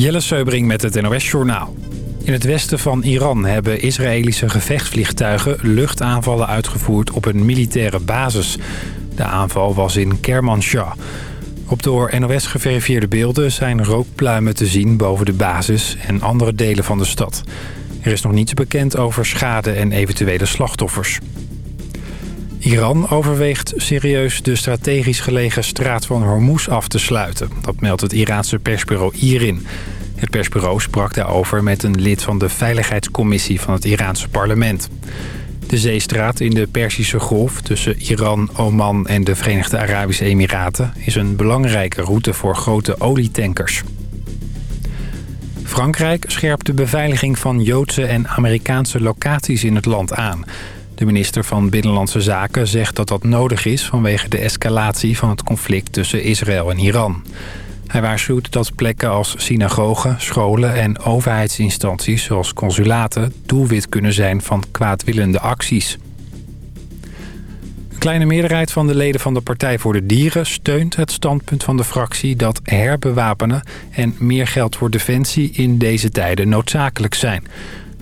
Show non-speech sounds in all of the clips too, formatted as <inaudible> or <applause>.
Jelle Seubring met het NOS Journaal. In het westen van Iran hebben Israëlische gevechtsvliegtuigen luchtaanvallen uitgevoerd op een militaire basis. De aanval was in Kermanshah. Op door NOS geverifieerde beelden zijn rookpluimen te zien boven de basis en andere delen van de stad. Er is nog niets bekend over schade en eventuele slachtoffers. Iran overweegt serieus de strategisch gelegen straat van Hormuz af te sluiten. Dat meldt het Iraanse persbureau IRIN. Het persbureau sprak daarover met een lid van de Veiligheidscommissie van het Iraanse parlement. De zeestraat in de Perzische Golf tussen Iran, Oman en de Verenigde Arabische Emiraten... is een belangrijke route voor grote olietankers. Frankrijk scherpt de beveiliging van Joodse en Amerikaanse locaties in het land aan... De minister van Binnenlandse Zaken zegt dat dat nodig is... vanwege de escalatie van het conflict tussen Israël en Iran. Hij waarschuwt dat plekken als synagogen, scholen en overheidsinstanties... zoals consulaten doelwit kunnen zijn van kwaadwillende acties. Een kleine meerderheid van de leden van de Partij voor de Dieren... steunt het standpunt van de fractie dat herbewapenen... en meer geld voor defensie in deze tijden noodzakelijk zijn...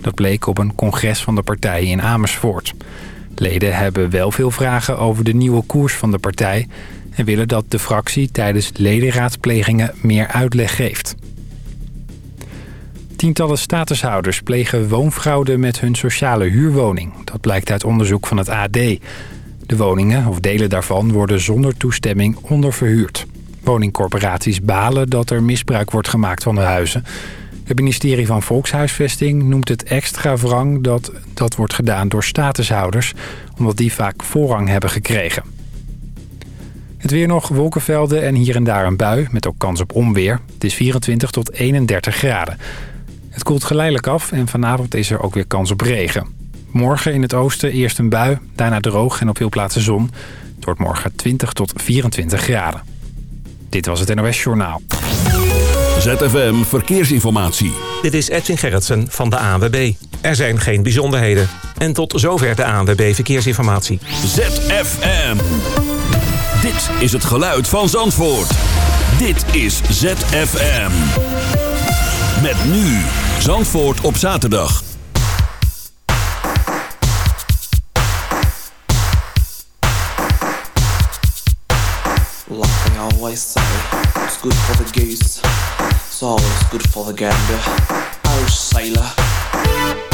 Dat bleek op een congres van de partij in Amersfoort. Leden hebben wel veel vragen over de nieuwe koers van de partij... en willen dat de fractie tijdens ledenraadplegingen meer uitleg geeft. Tientallen statushouders plegen woonfraude met hun sociale huurwoning. Dat blijkt uit onderzoek van het AD. De woningen, of delen daarvan, worden zonder toestemming onderverhuurd. Woningcorporaties balen dat er misbruik wordt gemaakt van de huizen... Het ministerie van Volkshuisvesting noemt het extra wrang dat dat wordt gedaan door statushouders... omdat die vaak voorrang hebben gekregen. Het weer nog, wolkenvelden en hier en daar een bui met ook kans op onweer. Het is 24 tot 31 graden. Het koelt geleidelijk af en vanavond is er ook weer kans op regen. Morgen in het oosten eerst een bui, daarna droog en op veel plaatsen zon. Het wordt morgen 20 tot 24 graden. Dit was het NOS Journaal. ZFM Verkeersinformatie. Dit is Edwin Gerritsen van de ANWB. Er zijn geen bijzonderheden. En tot zover de ANWB Verkeersinformatie. ZFM. Dit is het geluid van Zandvoort. Dit is ZFM. Met nu Zandvoort op zaterdag. Like I always say, it's good for the geese. It's always good for the gander. Irish sailor.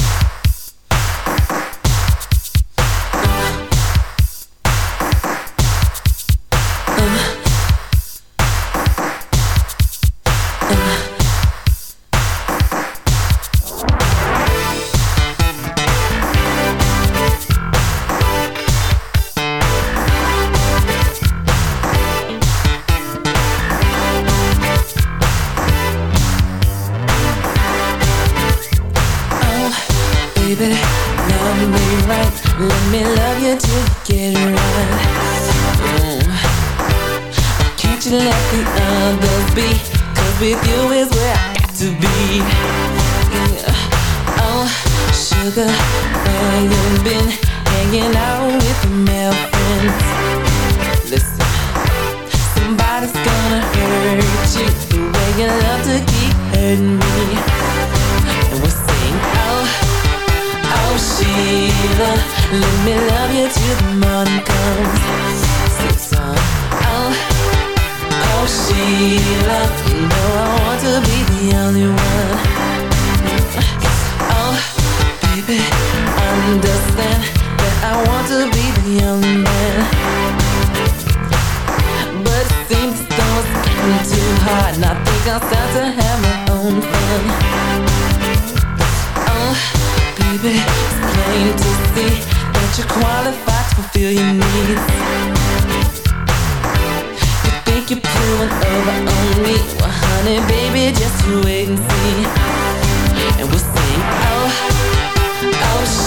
Sugar, where you been? Hanging out with the male friends. Listen, somebody's gonna hurt you the way you love to keep hurting me. And we're saying, oh. Oh Sheila, let me love you till the morning comes. Sing song. Oh, oh Sheila, you know I want to be the only one. Oh, baby, understand that I want to be the only man. But it seems the storm's getting too hard, and I think I'll start to have my own fun. Oh baby, it's plain to see that you're qualified to fulfill your needs. You think you're pulling over on me? Well, honey, baby, just wait and see.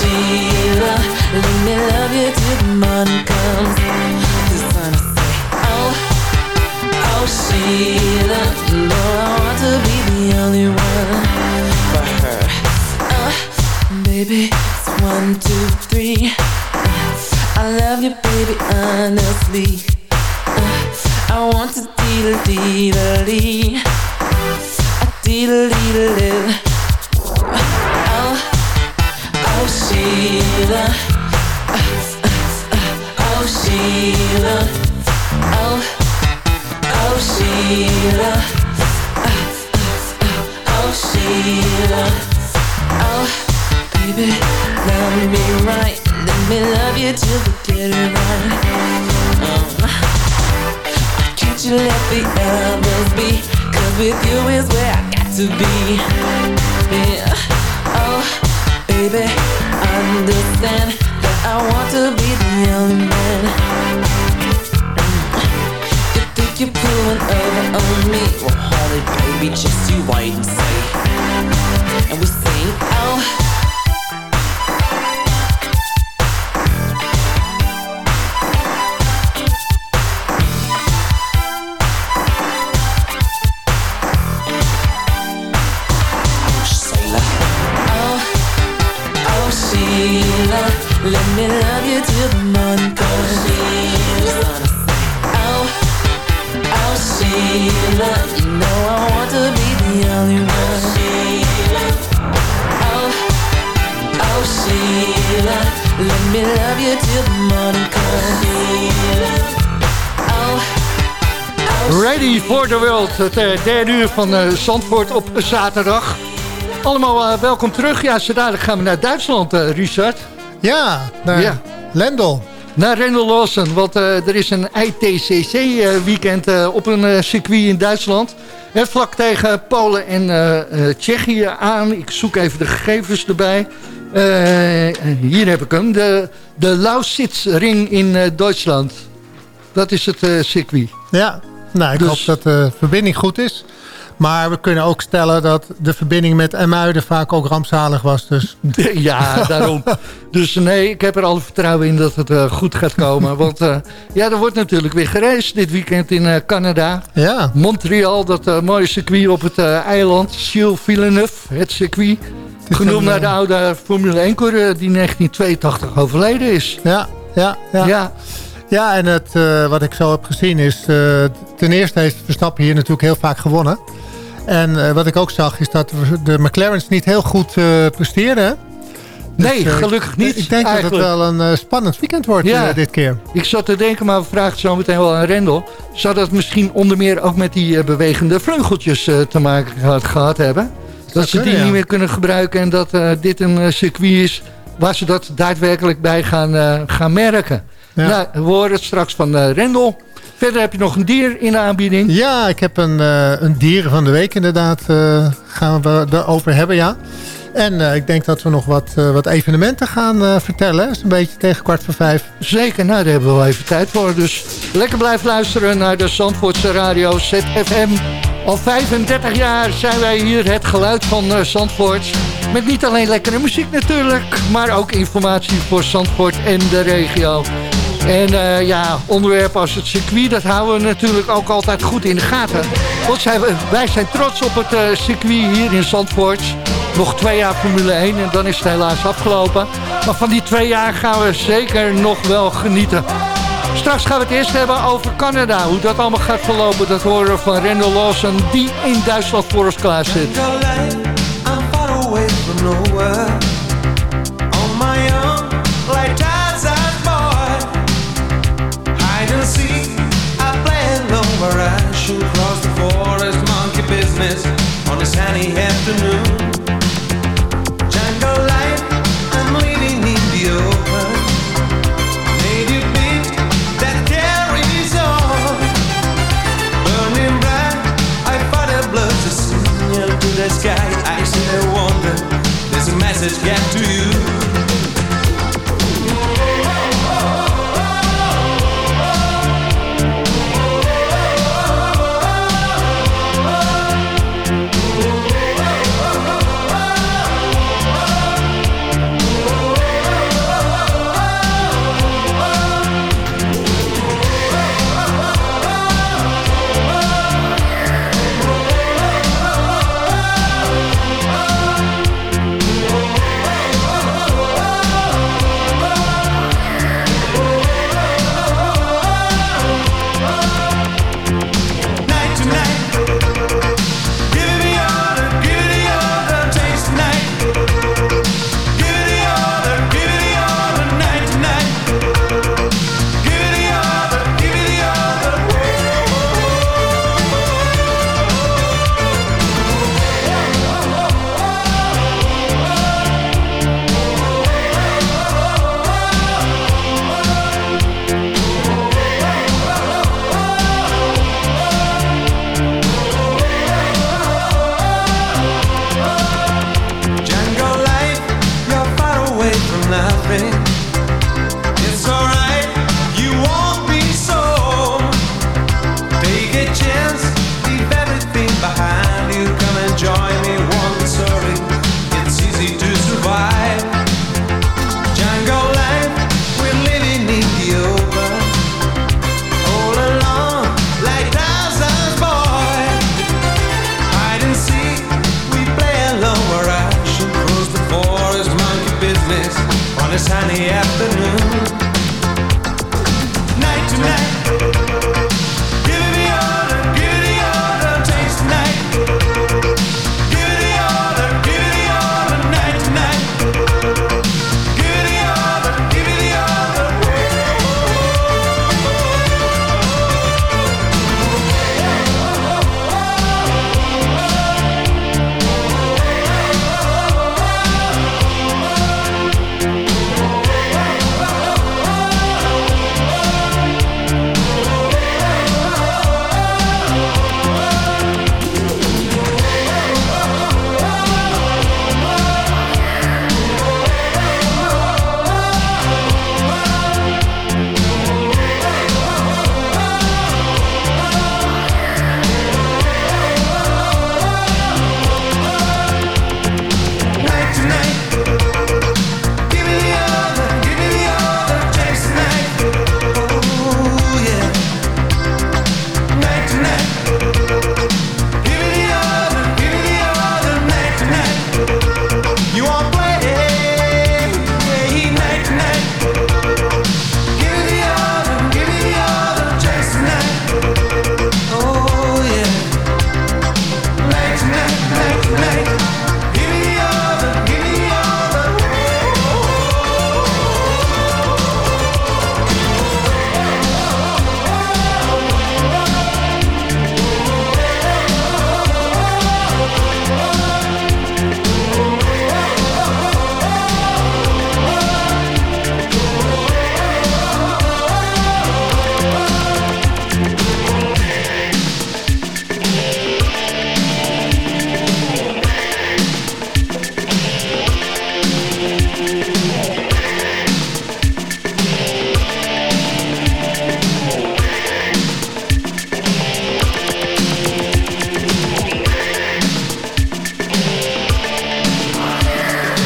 Oh, Sheila, let me love you till the morning will say, oh, oh, Sheila, I want to be the only one for her. Uh, baby, one, two, three. I love you, baby, honestly. I want to deal, deal. I. Sheila. Oh Sheila. Oh, oh Sheila. Oh Sheila. Oh, baby, love me right. Let me love you till the dead of night. Uh, can't you let the others be? Cause with you is where I got to be. Yeah. Oh, baby, understand that I want to be the only derde uur van eh, Zandvoort op zaterdag. Allemaal eh, welkom terug. Ja, zo dadelijk gaan we naar Duitsland, eh, Richard. Ja, naar Ja. Lendel. Naar Rendel Lawson, want eh, er is een ITCC-weekend eh, op een eh, circuit in Duitsland. Vlak tegen Polen en eh, eh, Tsjechië aan. Ik zoek even de gegevens erbij. Eh, hier heb ik hem. De, de Lausitzring in eh, Duitsland. Dat is het eh, circuit. Ja, nou, ik Dus- hoop dat de verbinding goed is. Maar we kunnen ook stellen dat de verbinding met Emuiden vaak ook rampzalig was. Dus <laughs> Ja, daarom. Dus nee, ik heb er alle vertrouwen in dat het eh, goed gaat komen. <laughs> Want eh, ja, er wordt natuurlijk weer gereisd dit weekend in eh, Canada. ja, Montreal, dat mooie circuit op het eiland. Gilles Villeneuve, het circuit. Genoemd naar de oude Formule 1-coureur die in 1982 overleden is. ja, ja, ja. Ja, Ja, en het, eh, wat ik zo heb gezien is... eh, ten eerste heeft Verstappen hier natuurlijk heel vaak gewonnen. En eh, wat ik ook zag is dat de McLaren's niet heel goed nee, Dus, eh, gelukkig niet. Ik denk eigenlijk. dat het wel een spannend weekend wordt Ja. dit keer. Ik zat te denken, maar we vragen het zo meteen wel aan Rendel. Zou dat misschien onder meer ook met die bewegende vleugeltjes te maken gehad, gehad hebben? Dat ze kunnen, die ja. niet meer kunnen gebruiken en dat dit een circuit is waar ze dat daadwerkelijk bij gaan, gaan merken. Nou, we horen het straks van eh, Rendel. Verder heb je nog een dier in de aanbieding. Ja, ik heb een, eh, een dieren van de week inderdaad. eh, gaan we erover hebben, ja. En ik denk dat we nog wat, wat evenementen gaan vertellen. Dat is een beetje tegen kwart voor vijf. Zeker, nou daar hebben we wel even tijd voor. Dus lekker blijven luisteren naar de Zandvoortse radio ZFM. Al 35 jaar zijn wij hier het geluid van Zandvoort. Met niet alleen lekkere muziek natuurlijk, maar ook informatie voor Zandvoort en de regio. En eh, ja, onderwerpen als het circuit, dat houden we natuurlijk ook altijd goed in de gaten. Want zij- wij zijn trots op het eh, circuit hier in Zandvoort. Nog twee jaar Formule 1 en dan is het helaas afgelopen. Maar van die twee jaar gaan we zeker nog wel genieten. Straks gaan we het eerst hebben over Canada. Hoe dat allemaal gaat verlopen, dat horen we van Randall Lawson... die in Duitsland voor ons klaar zit. Sunny afternoon. Jungle life, I'm living in the open. Native beat that carries on. Burning bright, I fight a blood signal to the sky. I still wonder, there's a message get to you.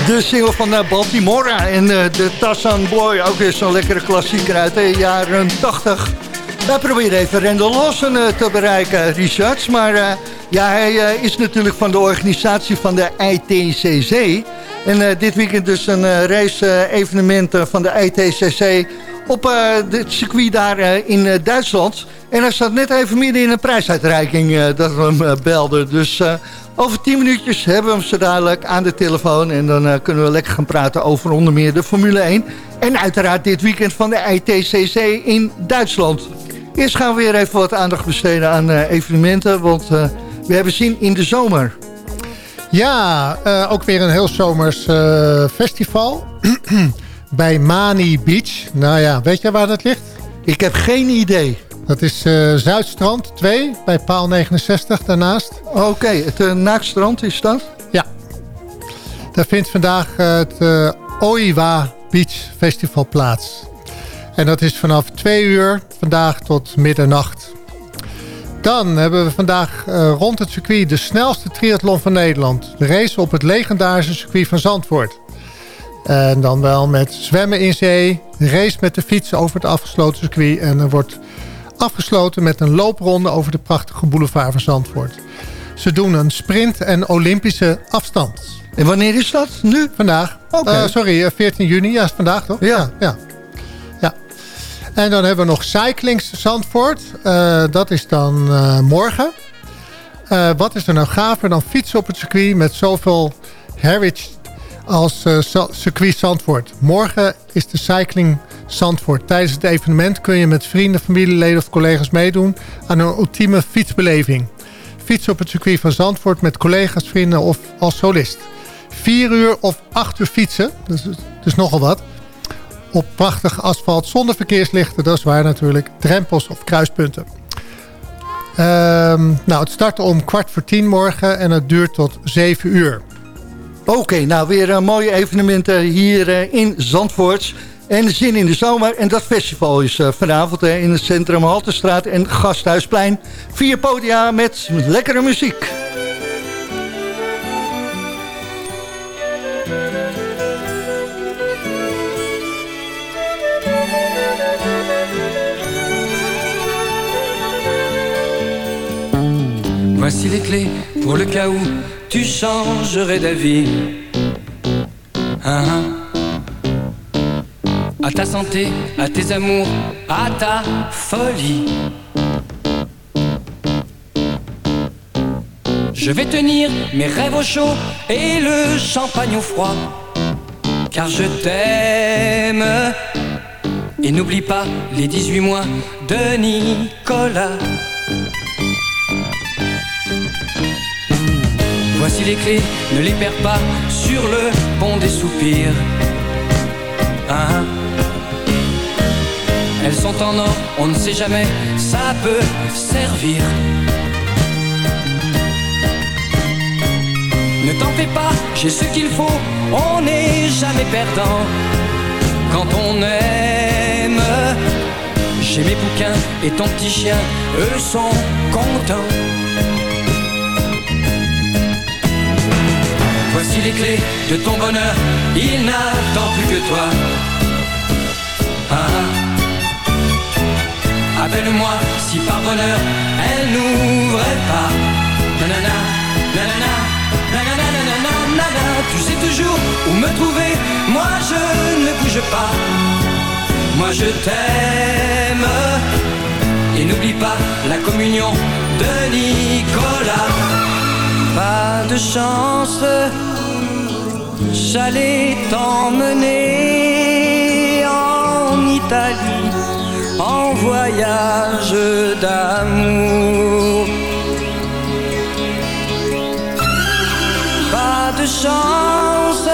De single van uh, Baltimora en eh, de Tassan Boy. Ook weer zo'n lekkere klassieker uit de jaren 80. Wij proberen even Randall Lawson eh, te bereiken, Richards. Maar eh, ja, hij eh, is natuurlijk van de organisatie van de ITCC. En eh, dit weekend dus een race-evenement van de ITCC op eh, het circuit daar eh, in eh, Duitsland. En hij zat net even midden in een prijsuitreiking eh, dat we hem eh, belden. Dus eh, over 10 minuutjes hebben we hem zo dadelijk aan de telefoon. En dan eh, kunnen we lekker gaan praten over onder meer de Formule 1. En uiteraard dit weekend van de ITCC in Duitsland. Eerst gaan we weer even wat aandacht besteden aan eh, evenementen. Want eh, we hebben zin in de zomer. Ja, ook weer een heel zomers festival. <clears throat> Bij Mani Beach. Nou ja, weet je waar dat ligt? Ik heb geen idee. Dat is eh, Zuidstrand 2, bij paal 69 daarnaast. Oké, het uh, Naakstrand is dat? Ja. Daar vindt vandaag eh, het eh, Oiwa Beach Festival plaats. En dat is vanaf 2 uur vandaag tot middernacht. Dan hebben we vandaag rond het circuit de snelste triathlon van Nederland. De race op het legendarische circuit van Zandvoort. En dan wel met zwemmen in zee, race met de fiets over het afgesloten circuit. En er wordt afgesloten met een loopronde over de prachtige boulevard van Zandvoort. Ze doen een sprint en Olympische afstand. En wanneer is dat? Nu? Vandaag. Oké. Eh, sorry, eh, 14 juni. Ja, is vandaag toch? Ja. ja. ja. En dan hebben we nog Cyclings Zandvoort. Eh, dat is dan eh, morgen. Eh, wat is er nou gaver dan fietsen op het circuit met zoveel heritage als eh, circuit Zandvoort. Morgen is de Cycling Zandvoort. Tijdens het evenement kun je met vrienden, familieleden of collega's meedoen aan een ultieme fietsbeleving. Fietsen op het circuit van Zandvoort met collega's, vrienden of als solist. Vier uur of acht uur fietsen, dus, dus nogal wat. Op prachtig asfalt zonder verkeerslichten, dat is waar natuurlijk. Drempels of kruispunten. Ehm, nou, het start om kwart voor tien morgen en het duurt tot zeven uur. Oké, nou weer uh, mooie evenementen hier uh, in Zandvoort. En zin in de zomer. En dat festival is uh, vanavond hè, in het centrum Haltestraat en Gasthuisplein. Vier podia met lekkere muziek. Voici les clés pour le cas tu changerais d'avis. Hein, hein. Ta santé, à tes amours, à ta folie. Je vais tenir mes rêves au chaud et le champagne au froid. Car je t'aime. Et n'oublie pas les 18 mois de Nicolas. Voici les clés, ne les perds pas sur le pont des soupirs. Hein Elles sont en or, on ne sait jamais, ça peut servir. Ne t'en fais pas, j'ai ce qu'il faut, on n'est jamais perdant. Quand on aime, j'ai mes bouquins et ton petit chien, eux sont contents. Voici les clés de ton bonheur, il n'attend plus que toi. Ah. Appelle-moi si par bonheur elle n'ouvrait pas. Nanana, nanana, nanana. Tu sais toujours où me trouver, moi je ne bouge pas. Moi je t'aime. Et n'oublie pas la communion de Nicolas. Pas de chance, j'allais t'emmener en Italie en voyage d'amour. Pas de chance,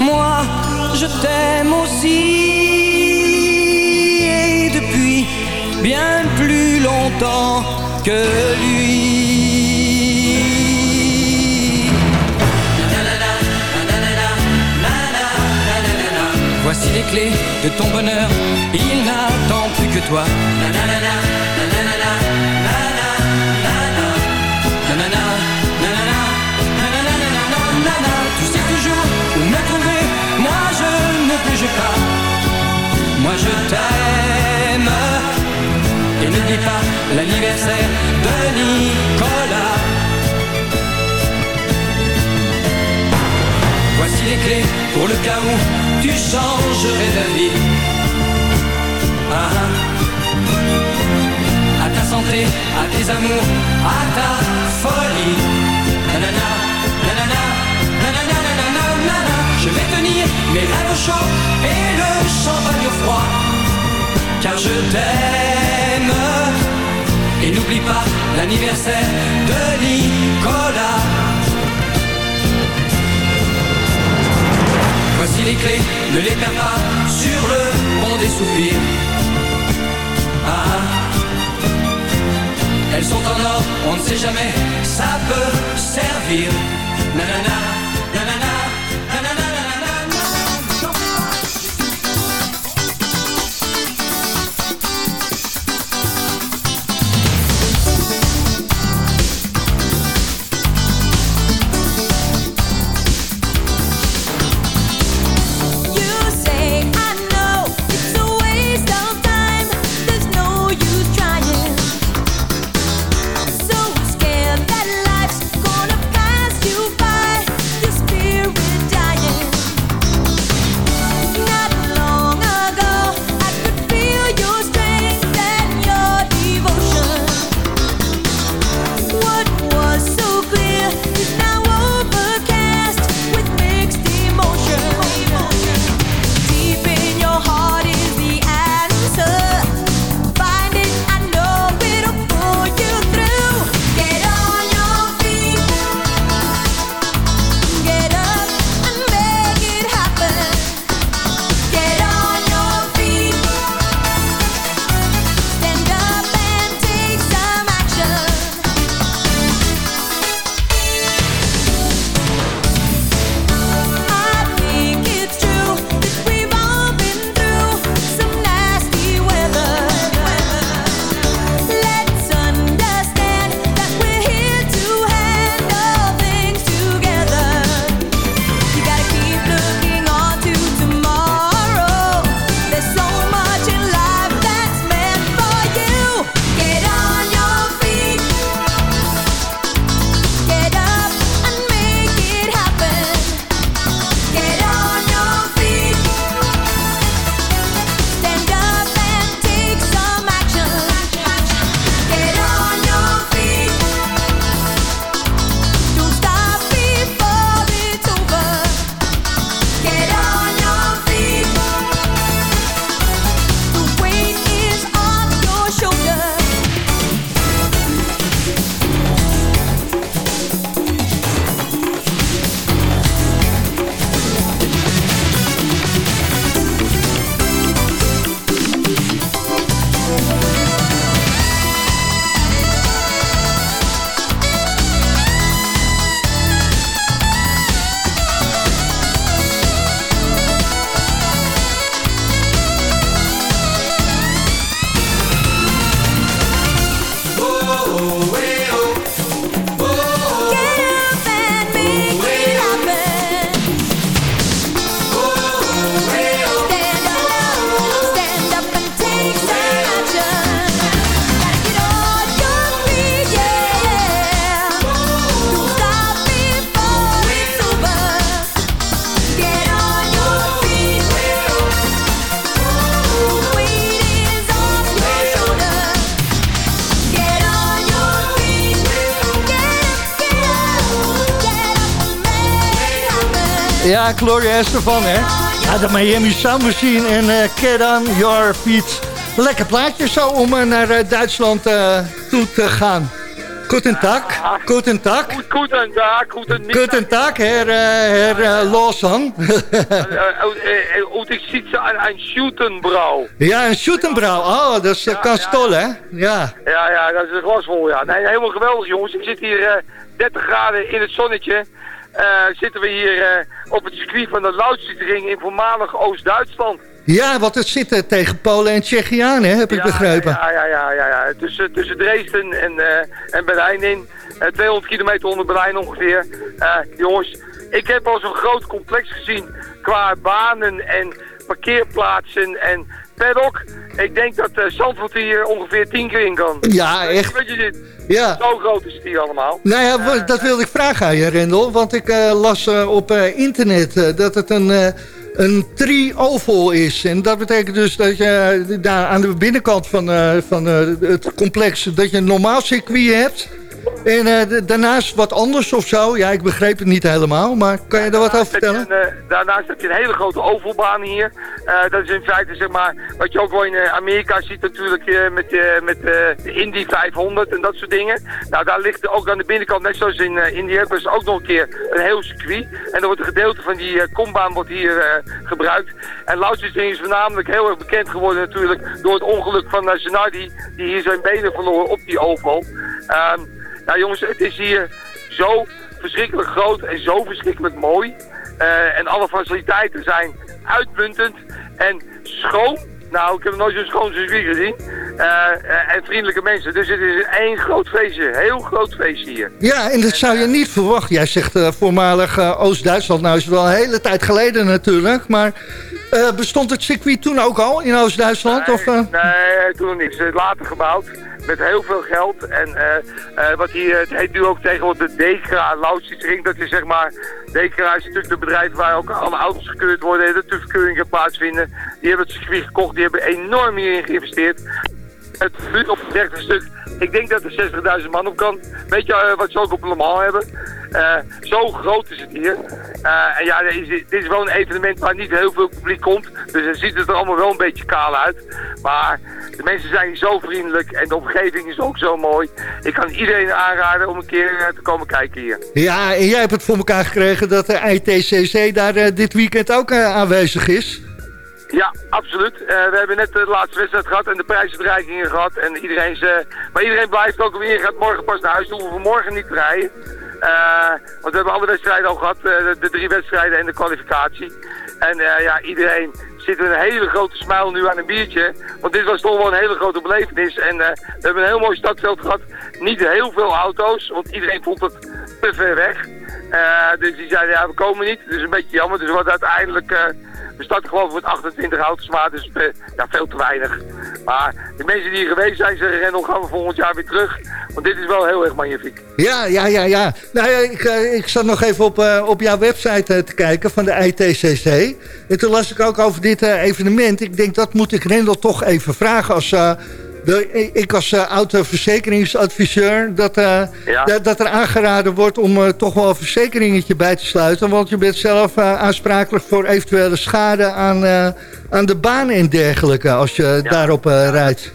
moi je t'aime aussi et depuis bien plus longtemps que lui. Voici les clés de ton bonheur, il n'attend toi. Nanana, nanana, nanana, nanana. Tu sais toujours où me moi je ne bouge pas. Moi je t'aime. Et n'oublie pas l'anniversaire de Nicolas. Voici les clés pour le cas où tu changerais d'avis. Ah, ah. À tes amours, à ta folie. Nanana, nanana, nanana, nanana. Je vais tenir mes rêves au chaud et le champagne au froid. Car je t'aime. Et n'oublie pas l'anniversaire de Nicolas. Voici les clés, ne les perds pas sur le pont des soupirs. Ah, ah. Elles sont en or, on ne sait jamais, ça peut servir. Nanana, Ja, Gloria Estefan, hè? Ja, de Miami Sound Machine en uh, Get On Your Feet. Lekker plaatje zo om uh, naar uh, Duitsland toe te gaan. Guten Tag, guten Tag. Guten Tag, guten Mittag. Guten Tag, Herr, Herr Lawson. Und ich sitze an een Schuttenbrau. Ja, een Schuttenbrau. Oh, dat is ja, Kastol, hè? Ja. Ja, ja, dat is een glas vol, ja. Nee, helemaal geweldig, jongens. Ik zit hier 30 graden in het zonnetje. Uh, zitten we hier uh, op het circuit van de Lautsietering in voormalig Oost-Duitsland. Ja, want het zit uh, tegen Polen en Tsjechië aan, hè, heb ik ja, begrepen. Ja, ja, ja, ja, ja. Tussen, tussen Dresden en, en Berlijn in. 200 kilometer onder Berlijn ongeveer. jongens, ik heb al zo'n groot complex gezien qua banen en parkeerplaatsen en paddock. Ik denk dat uh, Zandvoort hier ongeveer 10 keer in kan. Ja, echt. Weet je dit? Ja. Zo groot is het hier allemaal. Nou ja, uh, dat wilde ik vragen aan je, Rendel. Want ik uh, las op internet dat het een, een tri-oval is. En dat betekent dus dat je daar aan de binnenkant van, van het complex... dat je een normaal circuit hebt... En uh, daarnaast wat anders of zo? Ja, ik begreep het niet helemaal, maar kan je daar wat over vertellen? Daarnaast heb je een hele grote ovalbaan hier. Uh, dat is in feite zeg maar, wat je ook wel in Amerika ziet natuurlijk met, met de Indy 500 en dat soort dingen. Nou, daar ligt ook aan de binnenkant, net zoals in hebben ze ook nog een keer een heel circuit. En dan wordt een gedeelte van die kombaan wordt hier gebruikt. En Lautsensding is voornamelijk heel erg bekend geworden natuurlijk door het ongeluk van Zanardi, die hier zijn benen verloor op die oval. Um, nou jongens, het is hier zo verschrikkelijk groot en zo verschrikkelijk mooi. Uh, en alle faciliteiten zijn uitmuntend en schoon. Nou, ik heb nog nooit zo'n schoon circuit gezien. Uh, uh, en vriendelijke mensen. Dus het is één groot feestje. Heel groot feestje hier. Ja, en dat zou je niet verwachten. Jij zegt voormalig Oost-Duitsland. Nou is het wel een hele tijd geleden natuurlijk. Maar bestond het circuit toen ook al in Oost-Duitsland? Nee, nee, toen niet. Het is later gebouwd met heel veel geld. En uh, uh, wat hier, het heet nu ook tegenwoordig de Dekra Ring. Dat is zeg maar, Dekra is natuurlijk de bedrijf waar ook alle auto's gekeurd worden. De TUF-keuringen plaatsvinden. Die hebben het circuit gekocht, die hebben enorm hierin geïnvesteerd. Het buurt op het rechte stuk, ik denk dat er 60.000 man op kan. Weet je uh, wat ze ook op Le hebben? Uh, zo groot is het hier. Uh, en ja, dit is, wel een evenement waar niet heel veel publiek komt. Dus dan ziet het er allemaal wel een beetje kaal uit. Maar de mensen zijn hier zo vriendelijk en de omgeving is ook zo mooi. Ik kan iedereen aanraden om een keer te komen kijken hier. Ja, en jij hebt het voor elkaar gekregen dat de ITCC daar dit weekend ook aanwezig is. Ja, absoluut. Uh, we hebben net de laatste wedstrijd gehad en de prijsuitreikingen gehad. En iedereen, maar iedereen blijft ook weer, gaat morgen pas naar huis. We hoeven morgen niet te rijden. Want we hebben alle wedstrijden al gehad, de, de, drie wedstrijden en de kwalificatie. En ja, iedereen zit met een hele grote smile nu aan een biertje. Want dit was toch wel een hele grote belevenis. En we hebben een heel mooi stadveld gehad. Niet heel veel auto's, want iedereen vond het te ver weg. Dus die zeiden, ja, we komen niet. Dus een beetje jammer. Dus wat uiteindelijk... We starten geloof ik met 28 auto's, maar dus ja, veel te weinig. Maar de mensen die hier geweest zijn, zeggen Rendel, gaan we volgend jaar weer terug. Want dit is wel heel erg magnifiek. Ja, ja, ja, ja. Nou ja, ik, ik zat nog even op, uh, op jouw website te kijken van de ITCC. En toen las ik ook over dit evenement. Ik denk, dat moet ik Rendel toch even vragen als... De, ik als uh, auto-verzekeringsadviseur, dat, ja. dat, dat, er aangeraden wordt om uh, toch wel een verzekeringetje bij te sluiten. Want je bent zelf aansprakelijk voor eventuele schade aan, aan de baan en dergelijke als je ja. daarop rijdt.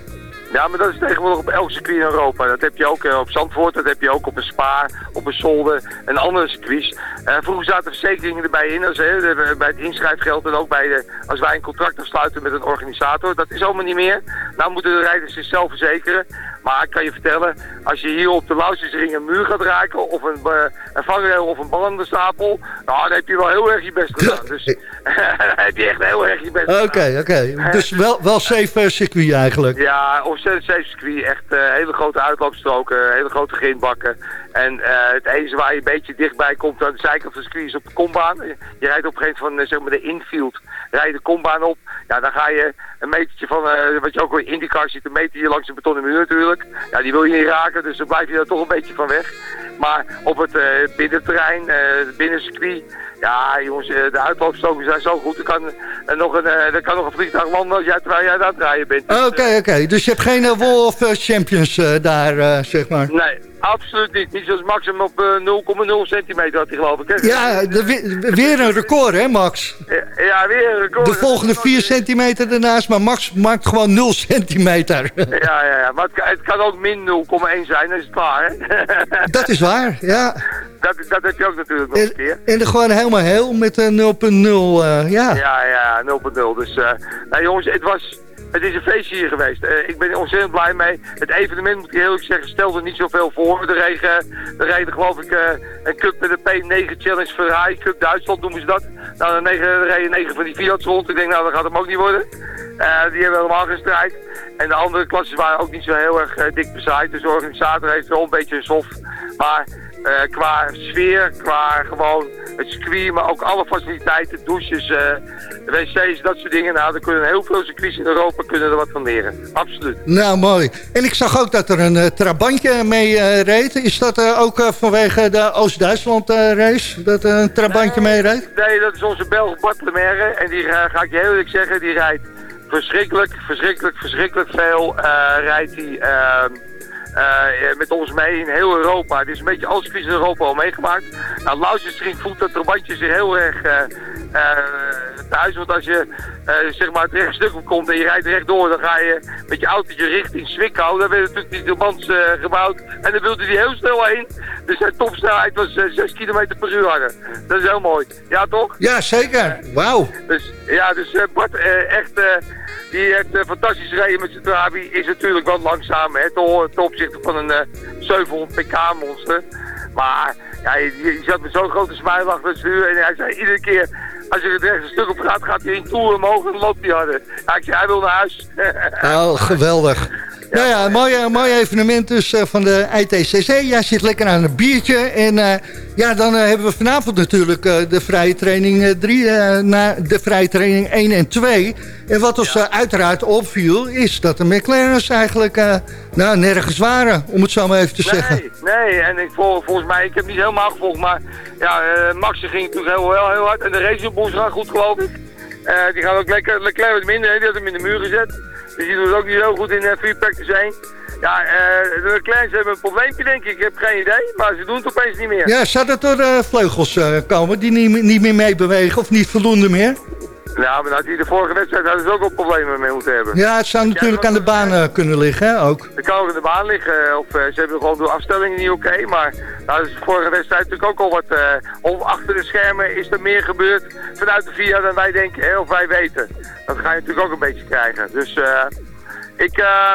Ja, maar dat is tegenwoordig op elk circuit in Europa. Dat heb je ook op Zandvoort, dat heb je ook op een Spa, op een Zolder en andere circuits. Uh, vroeger zaten verzekeringen erbij in, hè, bij het inschrijfgeld en ook bij de, als wij een contract afsluiten met een organisator. Dat is allemaal niet meer. Nou moeten de rijders zichzelf verzekeren. Maar ik kan je vertellen, als je hier op de Lauwersring een muur gaat raken, of een, uh, een vangrail of een bandenstapel, nou, dan heb je wel heel erg je best gedaan. <laughs> Dus <laughs> dan heb je echt heel erg je best gedaan. Oké, oké. Dus wel, wel safe circuit eigenlijk. Ja, ontzettend safe circuit. Echt uh, hele grote uitloopstroken, hele grote grindbakken. En uh, het enige waar je een beetje dichtbij komt aan de zijkant van de circuit is op de kombaan. Je rijdt op een gegeven moment van zeg maar de infield, rij je de kombaan op. Ja, dan ga je een metertje van, uh, wat je ook in IndyCar ziet, een meter hier langs de betonnen muur natuurlijk. Ja, die wil je niet raken, dus dan blijf je er toch een beetje van weg. Maar op het eh binnenterrein, eh binnencircuit, ja jongens, eh, de uitloopstoken zijn zo goed. Er kan, nog een, eh, er kan nog een vliegtuig landen als jij, terwijl jij aan het rijden bent. Oké, oké. Dus je hebt geen uh, Wolf eh, Champions eh, daar, eh, zeg maar. Nee, absoluut niet. Niet zoals Max hem op eh, 0,0 centimeter had hij geloof ik. Hè? Ja, de, weer een record, hè, Max? Ja, ja, weer een record. De volgende 4 centimeter daarnaast, maar Max maakt gewoon 0 centimeter. Ja, ja, ja. Maar het kan, het kan ook min 0,1 zijn, dan is het klaar, hè? <laughs> Dat is waar, ja. dat, dat heb je ook natuurlijk nog een keer. En er gewoon helemaal heel met een 0.0, eh, ja. Ja, ja, 0.0. Dus, eh nou jongens, het was... Het is een feestje hier geweest. Eh, ik ben er ontzettend blij mee. Het evenement, moet ik eerlijk zeggen, stelde niet zoveel voor. De regen, de reden geloof ik eh, een cup met de P9 Challenge Ferrari Cup Duitsland noemen ze dat. Nou, de negen, er reden negen van die Fiat's rond. Ik denk, nou, dat gaat hem ook niet worden. Eh, die hebben helemaal geen strijd. En de andere klassen waren ook niet zo heel erg dik bezaaid. Dus de organisator heeft wel een beetje een sof. Maar eh, qua sfeer, qua gewoon het circuit, maar ook alle faciliteiten, douches, eh, wc's, dat soort dingen. Nou, daar kunnen heel veel circuits in Europa kunnen er wat van leren. Absoluut. Nou, mooi. En ik zag ook dat er een eh, trabantje mee reed. Is dat ook vanwege de Oost-Duitsland race? Dat er een trabantje mee reed? Nee, dat is onze Belg Bart Lemaire. En die ga ik je heel eerlijk zeggen, die rijdt verschrikkelijk, verschrikkelijk, verschrikkelijk veel. rijdt hij met ons mee in heel Europa. Het is een beetje alles in Europa al meegemaakt. Nou, Lausenstring voelt dat trabantje zich heel erg eh, eh, thuis. Want als je eh, zeg maar het rechtstuk op komt en je rijdt rechtdoor, dan ga je met je autootje richting Zwickau. Daar werd natuurlijk die Trabant eh, gebouwd. En dan wilde hij heel snel heen. Dus zijn topsnelheid was eh, 6 km per uur harder. Dat is heel mooi. Ja, toch? Ja, zeker. Wauw. Dus ja, dus eh, Bart eh, echt, eh, die heeft eh, fantastisch gereden met zijn Trabi. Is natuurlijk wat langzaam, hè, ten, ten opzichte van een eh, 700 pk monster. Maar ja, je, zat met zo'n grote smile achter het stuur en hij zei iedere keer, als je het rechts stuk op gaat, gaat hij in toer omhoog en loopt hij harder. Ja, zei, hij wil naar huis. Oh, geweldig. Nou ja, een mooi, een mooi evenement dus eh, van de ITCC. Jij zit lekker aan een biertje. En eh, ja, dan eh, hebben we vanavond natuurlijk de vrije training 3, na de vrije training 1 en 2. En wat ons uiteraard opviel, is dat de McLaren's eigenlijk nou, nergens waren, om het zo maar even te zeggen. Nee, en ik vol, volgens mij, ik heb niet helemaal gevolgd, maar ja, Max ging natuurlijk heel, heel, heel hard. En de Racing Bulls gaan goed, geloof ik. Die gaan ook lekker, Leclerc wat minder, die had hem in de muur gezet. Dus die doet ook niet zo goed in uh, free practice 1. Ja, eh de Leclercs hebben een probleempje, denk ik. Ik heb geen idee, maar ze doen het opeens niet meer. Ja, zou dat door vleugels eh, komen die niet, niet meer meebewegen of niet voldoende meer? Nou, maar nou, die de vorige wedstrijd hadden ze ook wel problemen mee moeten hebben. Ja, het zou natuurlijk aan de baan eh, kunnen liggen, hè, ook. Dat kan ook in de baan liggen. Of eh, ze hebben gewoon door afstellingen niet oké. maar nou, is de vorige wedstrijd natuurlijk ook al wat. eh of achter de schermen is er meer gebeurd vanuit de VIA dan wij denken hè, of wij weten. Dat ga je natuurlijk ook een beetje krijgen. Dus eh, ik, eh,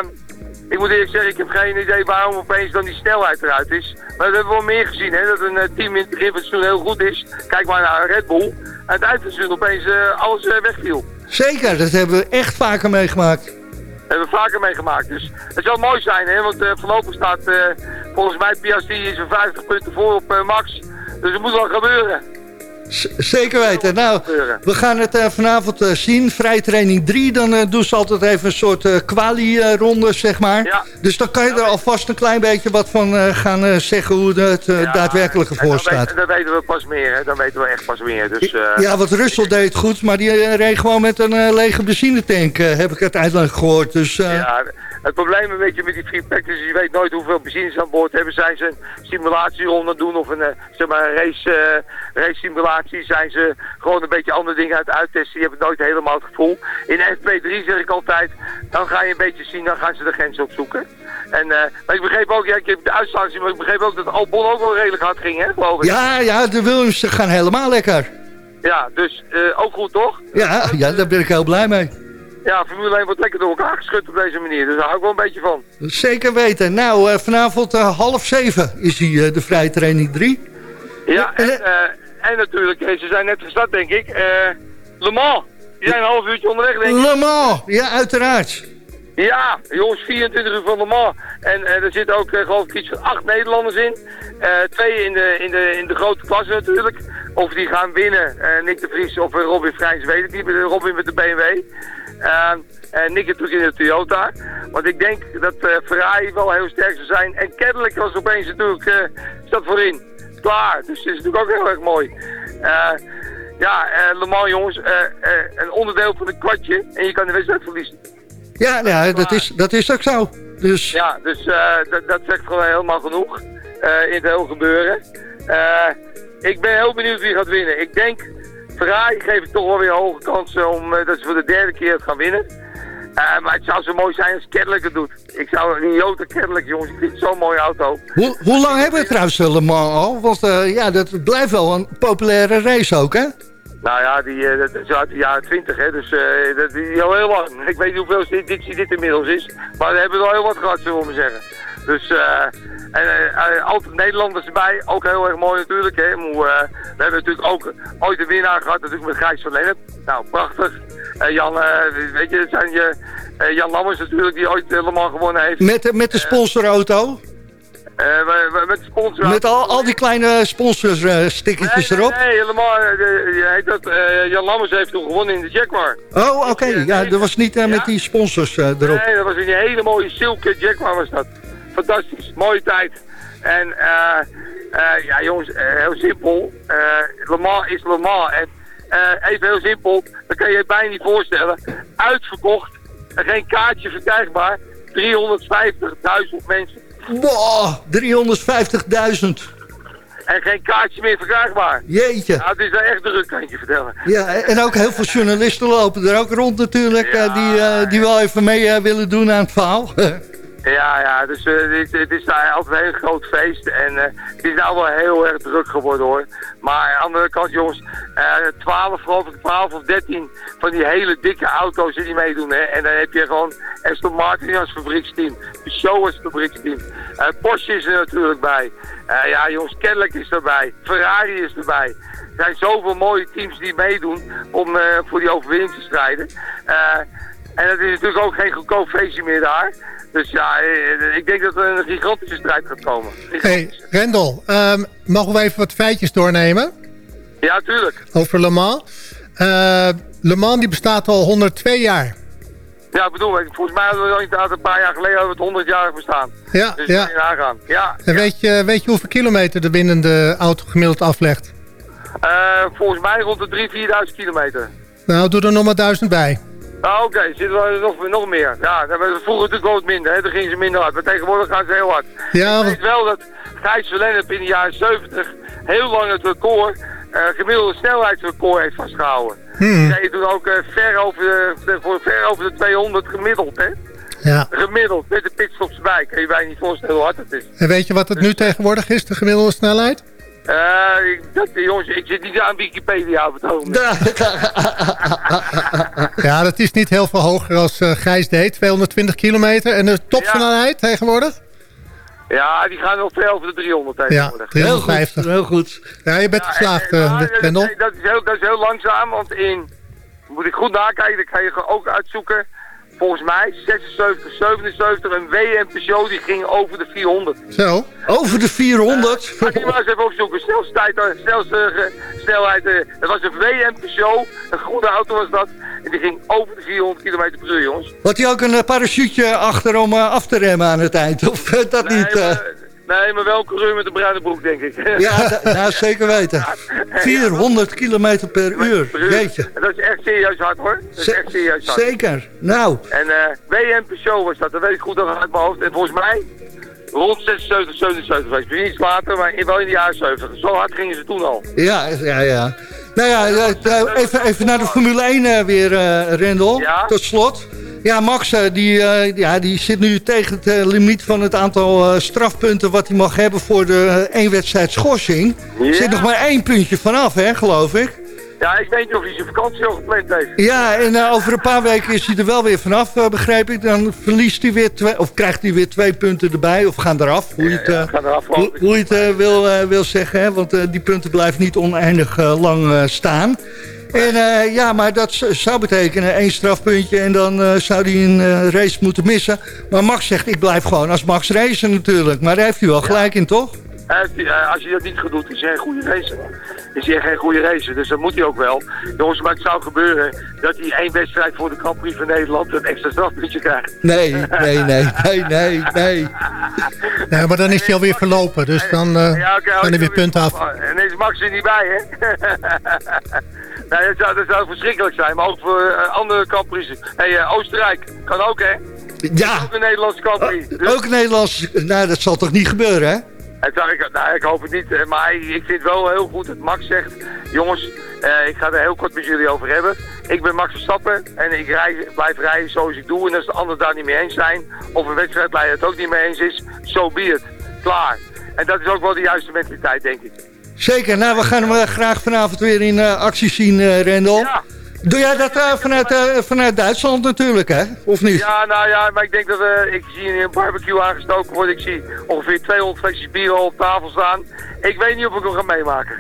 ik moet eerlijk zeggen, ik heb geen idee waarom opeens dan die snelheid eruit is. Maar dat hebben we wel meer gezien, hè, dat een eh, team in het begin van het seizoen heel goed is. Kijk maar naar Red Bull. En het seizoen opeens eh, alles eh, wegviel. Zeker, dat hebben we echt vaker meegemaakt. hebben we vaker meegemaakt. Dus het zal mooi zijn, hè? want eh, voorlopig staat volgens mij Piastri is er 50 punten voor op Max. Dus het moet wel gebeuren. Zeker weten. Nou, we gaan het eh, vanavond eh, zien. Vrije training 3, dan eh, doen ze altijd even een soort quali-ronde, zeg maar. Dus dan kan je er alvast een klein beetje wat van gaan zeggen hoe het daadwerkelijk ervoor staat. weten, dan weten we pas meer, hè? dan weten we echt pas meer. Dus, Ja, wat Russell deed goed, maar die reed gewoon met een lege benzinetank, heb ik uiteindelijk gehoord. Dus Ja, het probleem een beetje met die free practice is, je weet nooit hoeveel benzines aan boord hebben. Zijn ze een simulatieronde doen of een, eh, zeg maar een race, eh, race simulatie? Zijn ze gewoon een beetje andere dingen uit uittesten? Je hebt nooit helemaal het gevoel. In FP3 zeg ik altijd, dan ga je een beetje zien, dan gaan ze de grens opzoeken. En, eh, maar ik begreep ook, ja, ik heb de uitslag maar ik begreep ook dat Albon ook wel redelijk hard ging, hè, geloof ik. ja, ja, de Williams gaan helemaal lekker. Ja, dus ook goed toch? Ja, ja, daar ben ik heel blij mee. Ja, Formule 1 wordt lekker door elkaar geschud op deze manier, dus daar hou ik wel een beetje van. Zeker weten. Nou, eh, vanavond eh, half zeven is die, eh, de vrije training 3. Ja, en, en natuurlijk, ze zijn net gestart, denk ik. Le Mans. Die zijn een half uurtje onderweg, denk ik. Le Mans, ja, uiteraard. Ja, jongens, 24 uur van Le Mans. En er zitten ook, eh, geloof ik, iets van acht Nederlanders in. Twee in de, in, de, in de grote klasse natuurlijk. Of die gaan winnen, Nick de Vries of Robin Vrijs, weet ik niet. Robin met de BMW. En Nick natuurlijk in de Toyota. Want ik denk dat eh, Ferrari wel heel sterk zou zijn. En kennelijk was opeens natuurlijk, eh staat voorin. Klaar. Dus dat is natuurlijk ook heel erg mooi. Eh, ja, Le Mans jongens, een onderdeel van een kwartje. En je kan de wedstrijd verliezen. Ja, ja dat, is, dat is ook zo. Dus Ja, dus dat, dat zegt gewoon helemaal genoeg in het hele gebeuren. Ik ben heel benieuwd wie gaat winnen. Ik denk, Ferrari geef ik toch wel weer hoge kansen om eh, dat ze voor de derde keer het gaan winnen. Eh, maar het zou zo mooi zijn als Cadillac het doet. Ik zou een Jota Cadillac, jongens, ik vind het zo'n mooie auto. hoe, hoe lang hebben we trouwens eh, Le Mans al? Want ja, dat blijft wel een populaire race ook, hè? Nou ja, die, eh, dat is uit de jaren 20, hè, dus dat is al heel lang. Ik weet niet hoeveel dit, dit, dit inmiddels is, maar we hebben wel heel wat gehad, zullen we maar zeggen. Dus, eh, en eh, eh, altijd Nederlanders erbij, ook heel erg mooi natuurlijk, hè. We hebben natuurlijk ook ooit een winnaar gehad, natuurlijk met Gijs van Lennep. Nou, prachtig. Jan, weet je, zijn je, Jan Lammers natuurlijk, die ooit Le Mans gewonnen heeft. Met, de- met de sponsorauto. We- met de sponsor. Met al, al die kleine nee, erop. Nee, nee, helemaal. heet dat, Jan Lammers heeft toen gewonnen in de Jaguar. Oh, oké. Ja, dat was niet met die sponsors erop. Nee, dat was een hele mooie silke Jaguar was dat. Fantastisch, mooie tijd. En eh, eh, ja jongens, eh, heel simpel. Le Mans is Le Mans. En even heel simpel, dat kan je je bijna niet voorstellen. Uitverkocht, en geen kaartje verkrijgbaar. 350.000 mensen. Wow, 350.000. En geen kaartje meer verkrijgbaar. Jeetje. Nou, het is wel echt druk, kan ik je vertellen. Ja, en ook heel veel journalisten lopen er ook rond natuurlijk... die, die wel even mee willen doen aan het verhaal. <laughs> Ja, ja, dus het, is daar altijd een heel groot feest en eh, het is nou wel heel erg druk geworden hoor. Maar aan de andere kant jongens, eh 12 geloof ik, 12 of 13 van die hele dikke auto's die meedoen. Hè. En dan heb je gewoon Aston Martin als fabrieksteam, show als fabrieksteam. Porsche is er natuurlijk bij. Ja jongens, Cadillac is erbij, Ferrari is erbij. Er zijn zoveel mooie teams die meedoen om voor die overwinning te strijden. En het is natuurlijk ook geen goedkoop feestje meer daar. Dus ja, eh, ik denk dat er een gigantische strijd gaat komen. Hey, Rendel, ehm, mogen we even wat feitjes doornemen Ja, tuurlijk. over Le Mans? Eh, Le Mans die bestaat al 102 jaar. Ja, ik bedoel, ik- volgens mij hadden we al inderdaad een paar jaar geleden hadden we het 100 jaar bestaan. Ja, Dus ja. nagaan. Ja, En weet, je, weet je hoeveel kilometer de winnende auto gemiddeld aflegt? eh, volgens mij rond de 3.000, 4.000 kilometer. Nou, doe er nog maar duizend bij. Nou, oké, zitten we nog, nog meer. Ja, dat was vroeger natuurlijk wel wat minder, hè. Toen gingen ze minder hard. Maar tegenwoordig gaan ze heel hard. Ja, ik weet wel dat Gijs Verlennep in de jaren 70 heel lang het record, eh, gemiddelde snelheidsrecord heeft vastgehouden. Hmm. Reed toen ook eh, ver, over de, de- voor ver over de 200 gemiddeld, hè. Ja. Gemiddeld, met de pitstops erbij. Kan je bijna niet voorstellen hoe hard het is. En weet je wat het nu tegenwoordig is, de gemiddelde snelheid? Eh, ik, dat, jongens, ik zit niet aan Wikipedia op het ogenblik. <laughs> Ja, dat is niet heel veel hoger als eh Gijs deed. 220 kilometer. En de topsnelheid tegenwoordig? Ja, die gaan nog ver over de 300 Ja, tegenwoordig. 350. Heel goed. Ja, je bent geslaagd, Maar, eh, dat, is heel, dat is heel langzaam, want in, moet ik goed nakijken, dat kan je ook uitzoeken. Volgens mij 76, 77, een WM Peugeot die ging over de 400. Zo. Over de 400. Ga die maar eens even opzoeken. Snelste tijd, eh, snelste eh, snelheid. eh, dat was een WM Peugeot, een goede auto was dat. En die ging over de 400 km per uur, jongens. Had hij ook een parachute achter om af te remmen aan het eind? Of dat niet? maar, nee, maar wel een coureur met een bruine broek, denk ik. <laughs> Ja, zeker weten. <laughs> 400 kilometer per uur. Jeetje. Dat is echt serieus hard, hoor. Dat is echt serieus hard. Zeker. Nou, En eh WM Peugeot was dat, dat weet ik goed uit mijn hoofd. En volgens mij rond 76, 77 geweest. Misschien iets later, maar in- wel in de jaren 70. Zo hard gingen ze toen al. ja, ja, ja. Nou ja, eh, eh, even, even naar de Formule 1 eh, weer, eh Rendel. Tot slot. Ja, Max eh, die, eh, ja, die zit nu tegen het eh, limiet van het aantal strafpunten... wat hij mag hebben voor de één wedstrijd schorsing. Er zit nog maar één puntje vanaf, hè, geloof ik. Ja, ik weet niet of hij zijn vakantie al gepland heeft. Ja, en over een paar weken is hij er wel weer vanaf, eh, begrijp ik. Dan verliest hij weer twee, of krijgt hij weer twee punten erbij, of gaan eraf. Hoe je het, eraf, hoe, hoe je het wil, wil zeggen, hè? want die punten blijven niet oneindig lang staan. En eh, ja, maar dat zou betekenen één strafpuntje en dan eh, zou hij een eh, race moeten missen. Maar Max zegt, ik blijf gewoon als Max racen natuurlijk. Maar daar heeft hij wel gelijk in, toch? Als hij dat niet goed doet, is hij geen goede racer. Is hij geen goede racer, dus dat moet hij ook wel. Jongens, maar het zou gebeuren dat hij één wedstrijd voor de Grand Prix van Nederland een extra strafpuntje krijgt. Nee, nee, nee, nee, nee, nee. <laughs> Ja, maar dan is hij alweer verlopen, dus dan eh Ja, er weer punten af. En is Max er niet bij, hè? <laughs> nee, dat zou, dat zou verschrikkelijk zijn, maar ook voor eh, andere Prix. hey, eh, Oostenrijk kan ook, hè? Ja, Ook een Nederlandse Grand Prix. Dus- ook Nederlands. Nou, dat zal toch niet gebeuren, hè? Zag ik, nou, ik hoop het niet, eh, maar ik vind wel heel goed dat Max zegt... Jongens, ik ga er heel kort met jullie over hebben. Ik ben Max Verstappen en ik rij, blijf rijden zoals ik doe. En als de anderen daar niet mee eens zijn, of een wedstrijdleider het ook niet mee eens is, so be it. Klaar. En dat is ook wel de juiste mentaliteit, denk ik. Zeker, nou, we gaan hem eh, graag vanavond weer in eh, actie zien, eh Rendel. Doe jij dat eh, vanuit, eh, vanuit Duitsland natuurlijk, hè? Of niet? Ja, nou ja, maar ik denk dat eh, ik zie een barbecue aangestoken wordt. Ik zie ongeveer 200 flesjes bier al op tafel staan. Ik weet niet of ik hem ga meemaken.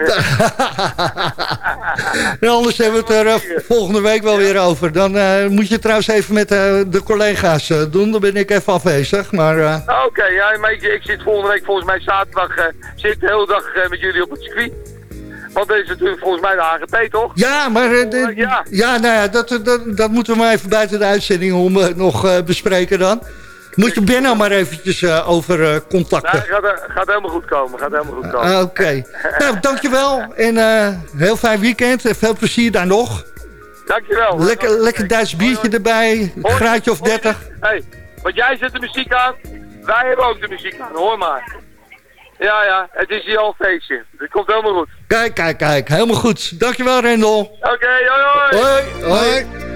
En <laughs> <laughs> anders hebben we het er volgende week wel weer over. Dan moet je trouwens even met de collega's doen. Dan ben ik even afwezig. Maar eh, Oké, ja, maar ik, ik zit volgende week, volgens mij zaterdag, zit de hele dag met jullie op het circuit. Want dat is natuurlijk volgens mij de HGP, toch? ja, maar eh, Ja. ja, nou ja, dat, dat, dat moeten we maar even buiten de uitzending om eh, nog eh, bespreken dan. Moet je Benno maar eventjes eh, over eh, contacten. Nou, gaat, eh, gaat helemaal goed komen, gaat helemaal goed komen. Ah, Oké. nou, dankjewel. En eh, heel fijn weekend. En veel plezier daar nog. Dankjewel. Lekker, lekker Duits biertje erbij. Een graadje of 30. hey, want jij zet de muziek aan, wij hebben ook de muziek aan, hoor maar. Ja, ja, het is hier al een feestje. Het komt helemaal goed. Kijk, kijk, kijk. Helemaal goed. Dankjewel, Rendel. Oké, hoi hoi. Hoi. Hoi.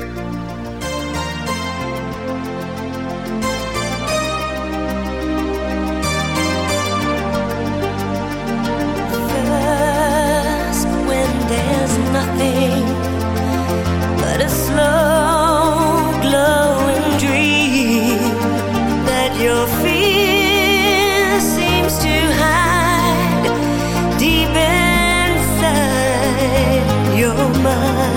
Mind.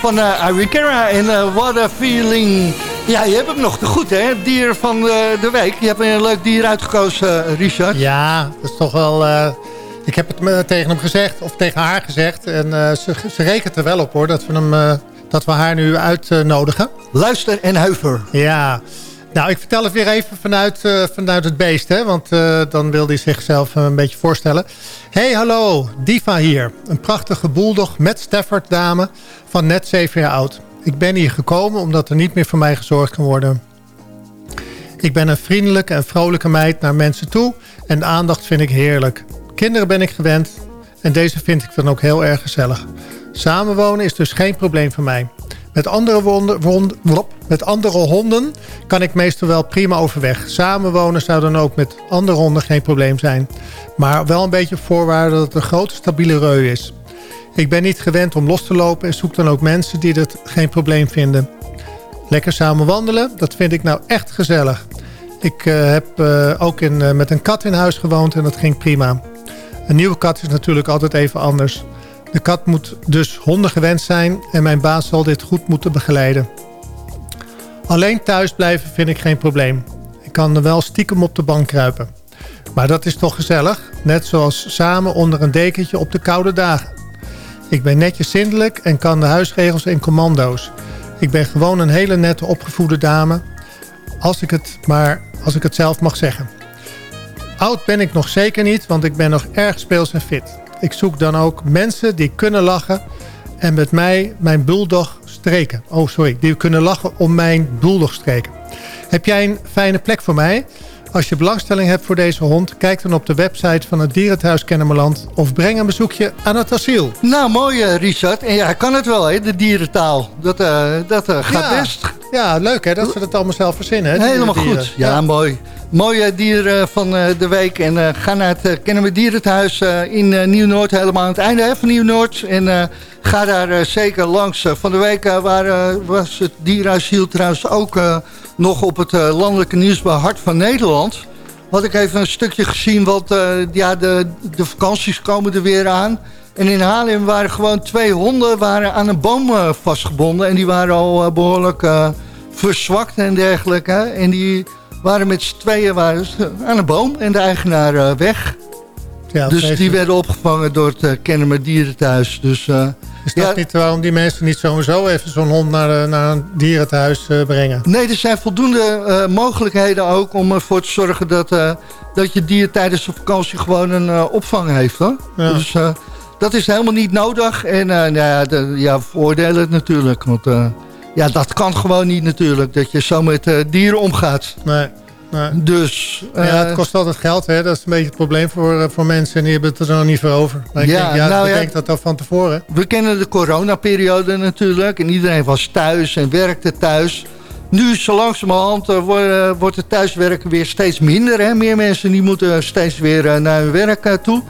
Van uh, Irene en uh, What a Feeling. Ja, je hebt hem nog te goed, hè? Dier van uh, de week. Je hebt een leuk dier uitgekozen, Richard. Ja, dat is toch wel... ik heb het tegen hem gezegd, of tegen haar gezegd. En ze, ze rekent er wel op, hoor, dat we, hem, dat we haar nu uitnodigen. Luister en huiver. Ja, nou, ik vertel het weer even vanuit, uh, vanuit het beest, hè, want uh, dan wil hij zichzelf een beetje voorstellen. Hey, hallo, Diva hier. Een prachtige bulldog met Stafford dame van net 7 jaar oud. Ik ben hier gekomen omdat er niet meer voor mij gezorgd kan worden. Ik ben een vriendelijke en vrolijke meid naar mensen toe en aandacht vind ik heerlijk. Kinderen ben ik gewend en deze vind ik dan ook heel erg gezellig. Samenwonen is dus geen probleem voor mij. Met andere, met andere honden kan ik meestal wel prima overweg. Samenwonen zou dan ook met andere honden geen probleem zijn. Maar wel een beetje voorwaarde dat het een grote stabiele reu is. Ik ben niet gewend om los te lopen en zoek dan ook mensen die dat geen probleem vinden. Lekker samen wandelen, dat vind ik nou echt gezellig. Ik uh, heb uh, ook in, uh, met een kat in huis gewoond en dat ging prima. Een nieuwe kat is natuurlijk altijd even anders. De kat moet dus honden gewend zijn en mijn baas zal dit goed moeten begeleiden. Alleen thuis blijven vind ik geen probleem. Ik kan er wel stiekem op de bank kruipen. Maar dat is toch gezellig, net zoals samen onder een dekentje op de koude dagen. Ik ben netjes zindelijk en kan de huisregels in commando's. Ik ben gewoon een hele nette opgevoede dame, als ik het, maar, als ik het zelf mag zeggen. Oud ben ik nog zeker niet, want ik ben nog erg speels en fit. Ik zoek dan ook mensen die kunnen lachen en met mij mijn bulldog streken. Oh, sorry. Die kunnen lachen om mijn bulldog streken. Heb jij een fijne plek voor mij? Als je belangstelling hebt voor deze hond... kijk dan op de website van het Dierenthuis Kennemerland... of breng een bezoekje aan het asiel. Nou, mooi uh, Richard. En ja, hij kan het wel, hè, de dierentaal. Dat, uh, dat uh, gaat ja. best. Ja, leuk hè, dat ze dat allemaal zelf verzinnen. Hè, Helemaal goed. Ja, ja, mooi. Mooie dier van de week. En uh, ga naar het Kennen we Dierenthuis uh, in Nieuw-Noord. Helemaal aan het einde hè, van Nieuw-Noord. En ga daar zeker langs. van de week was het dierenasiel trouwens ook nog op het landelijke nieuws bij Hart van Nederland. Had ik even een stukje gezien. Want ja, de, de vakanties komen er weer aan. En in Haarlem waren gewoon twee honden waren aan een boom vastgebonden. En die waren al behoorlijk verzwakt en dergelijke. En die waren met z'n tweeën waren aan een boom en de eigenaar uh, weg. Ja, dus die werden opgevangen door het uh, Kennemer Dierenthuis. Dus, uh, is dat ja, niet waarom die mensen niet sowieso even zo'n hond naar, naar een dierenthuis brengen? Nee, er zijn voldoende mogelijkheden ook om ervoor te zorgen dat, dat je dier tijdens de vakantie gewoon een opvang heeft. Hoor. Ja. Dus dat is helemaal niet nodig. En nou ja, de, ja, voordelen het natuurlijk. Want ja, dat kan gewoon niet natuurlijk, dat je zo met uh, dieren omgaat. Nee. nee. Dus... Ja, het kost altijd geld, hè? dat is een beetje het probleem voor, uh, voor mensen en die hebben het er nog niet voor over. Maar ik ja, denk, ja, nou, ik ja, denk dat al van tevoren. We kennen de coronaperiode natuurlijk en iedereen was thuis en werkte thuis. Nu, zo langzamerhand, wordt, wordt het thuiswerken weer steeds minder. Hè? Meer mensen die moeten steeds weer naar hun werk toe.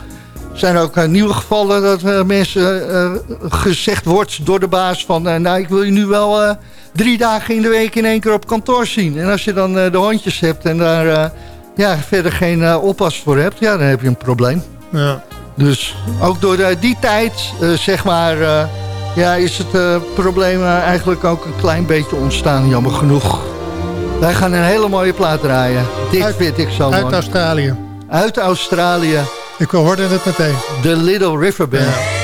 Er zijn ook uh, nieuwe gevallen dat uh, mensen uh, gezegd wordt door de baas van... nou, ik wil je nu wel drie dagen in de week in één keer op kantoor zien. En als je dan de hondjes hebt en daar ja, verder geen oppas voor hebt... ja, dan heb je een probleem. Ja. Dus ook door die tijd, zeg maar... ja, is het probleem eigenlijk ook een klein beetje ontstaan, jammer genoeg. Wij gaan een hele mooie plaat draaien. Dit uit, vind ik zo Uit. Australië. Uit Australië. Ik hoorde het meteen. The Little River Band. Ja.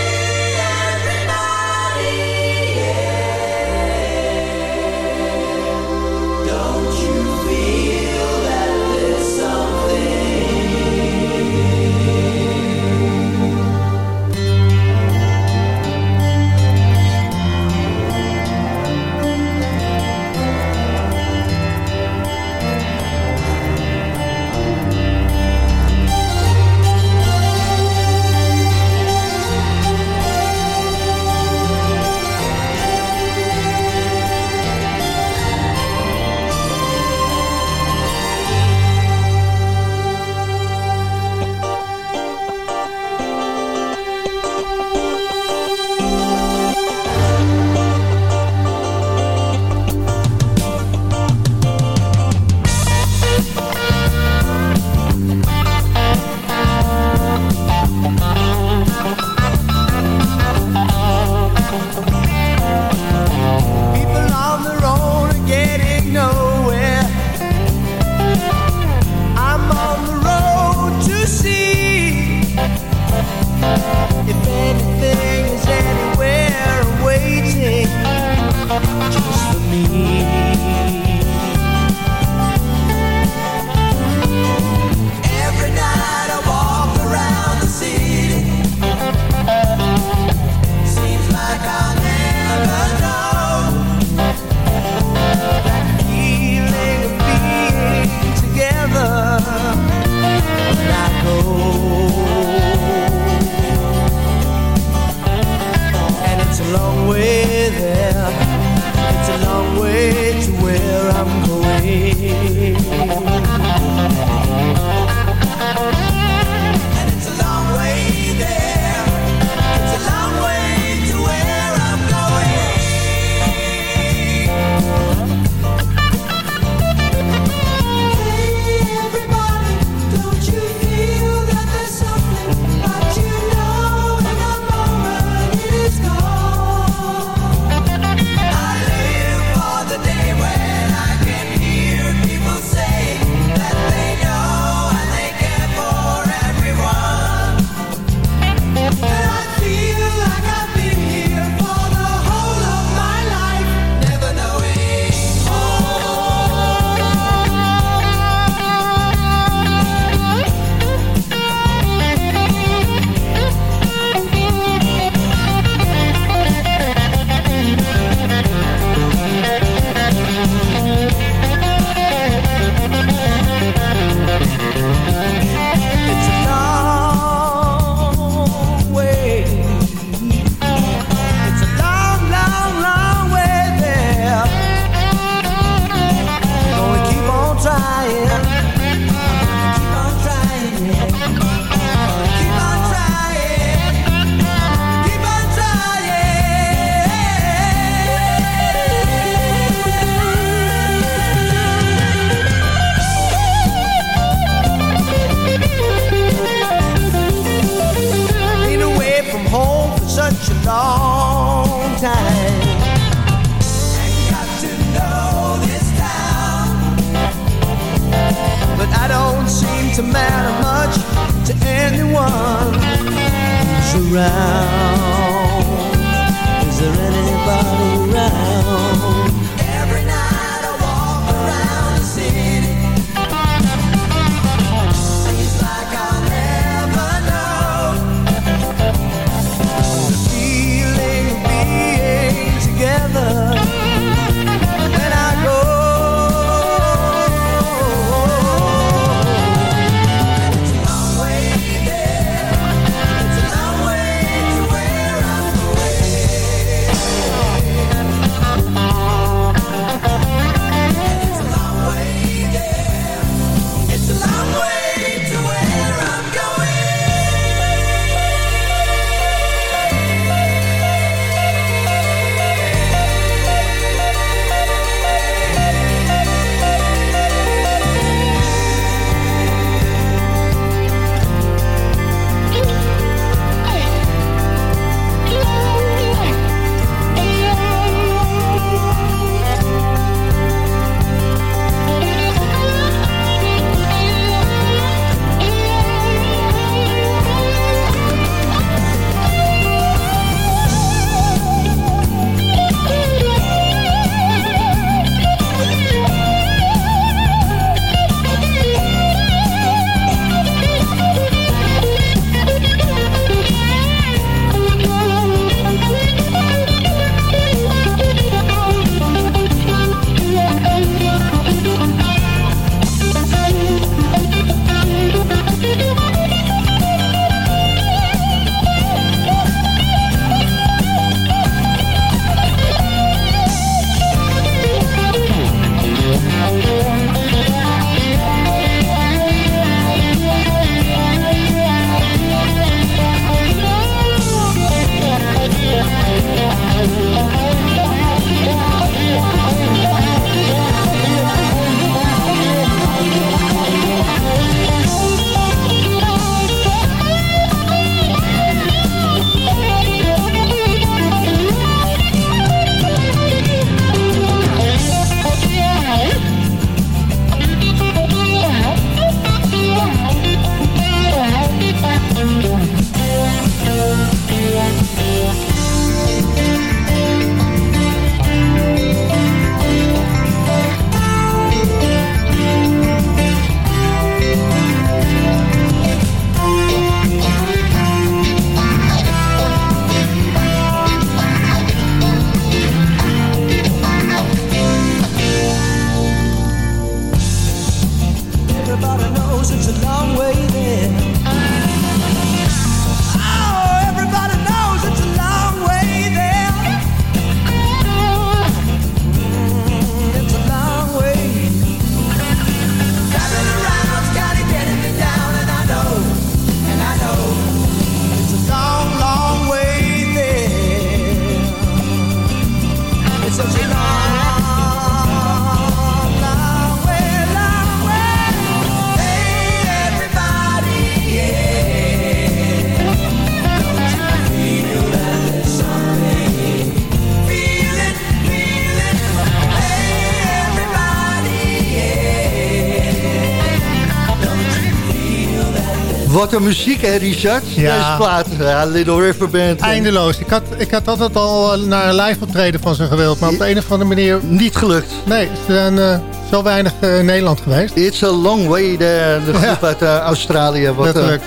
Wat een muziek, hè, Richard? Ja. Deze plaat. Ja, Little River Band. Eindeloos. Ik had, ik had altijd al eh, naar een live optreden van ze gewild. Maar op de een of andere manier... Niet gelukt. Nee, ze zijn eh, zo weinig eh, in Nederland geweest. It's a long way there. De groep uit eh, Australië. Wat, eh, Letterlijk.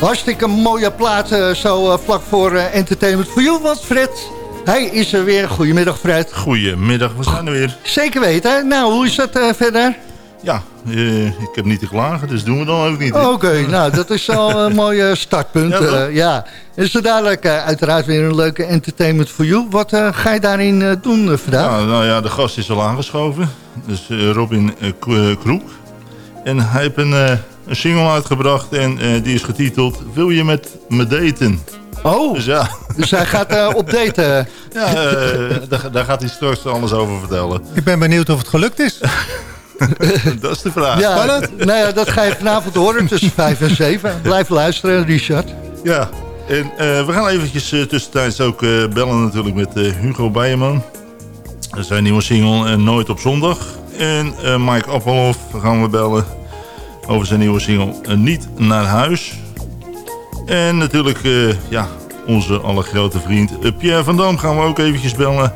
hartstikke mooie plaat. eh, zo eh, vlak voor eh, Entertainment for You. Want Fred, hij is er weer. Goedemiddag Fred. Goedemiddag, we zijn er weer. Zeker weten. hè? Nou, hoe is dat eh, verder? Ja, eh, ik heb niet te klagen, dus doen we dan ook niet. Oké, nou dat is al een <laughs> mooi startpunt. Ja, eh, ja. En zo dadelijk eh, uiteraard weer een leuke Entertainment for You. Wat eh, ga je daarin eh, doen vandaag? Ja, nou ja, de gast is al aangeschoven. Dus eh, Robin Kroek. En hij heeft een, een single uitgebracht en eh, die is getiteld Wil je met me daten? Oh, Dus ja, dus hij gaat eh, op date. eh. <laughs> ja eh, daar, daar gaat hij straks alles over vertellen. Ik ben benieuwd of het gelukt is. <laughs> <laughs> Dat is de vraag. Ja, Spannend. nou ja, dat ga je vanavond horen tussen 5 en 7. Blijf luisteren, Richard. Ja, en eh, we gaan eventjes eh, tussentijds ook eh, bellen natuurlijk met Hugo Bijeman. Zijn nieuwe single Nooit op zondag. En Mike Appelhoff gaan we bellen. over zijn nieuwe single Niet naar huis. En natuurlijk, ja, onze allergrote vriend Pierre van Dam gaan we ook eventjes bellen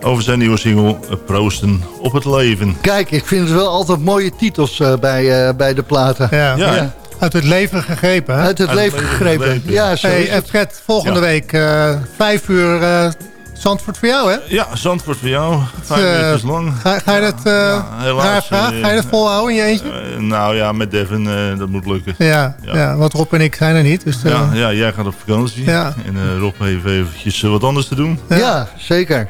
over zijn nieuwe single eh, Proosten op het leven. Kijk, ik vind het wel altijd mooie titels eh, bij, eh, bij de platen. Ja. Uit het leven gegrepen. Hè? Uit het Uit het leven leven gegrepen. Ja, zo Hey, is. Fred, volgende Ja. week eh, vijf uur eh Zandvoort voor jou, hè? Ja, Zandvoort voor jou. Vijf minuutjes lang. Ga, ga je dat, eh Ja, helaas, ga je dat volhouden in je eentje? Nou ja, met Devin, eh, dat moet lukken. Ja, ja. ja. want Rob en ik zijn er niet. Dus, eh, Ja, ja, jij gaat op vakantie. Ja. En eh, Rob heeft eventjes wat anders te doen. Ja, zeker.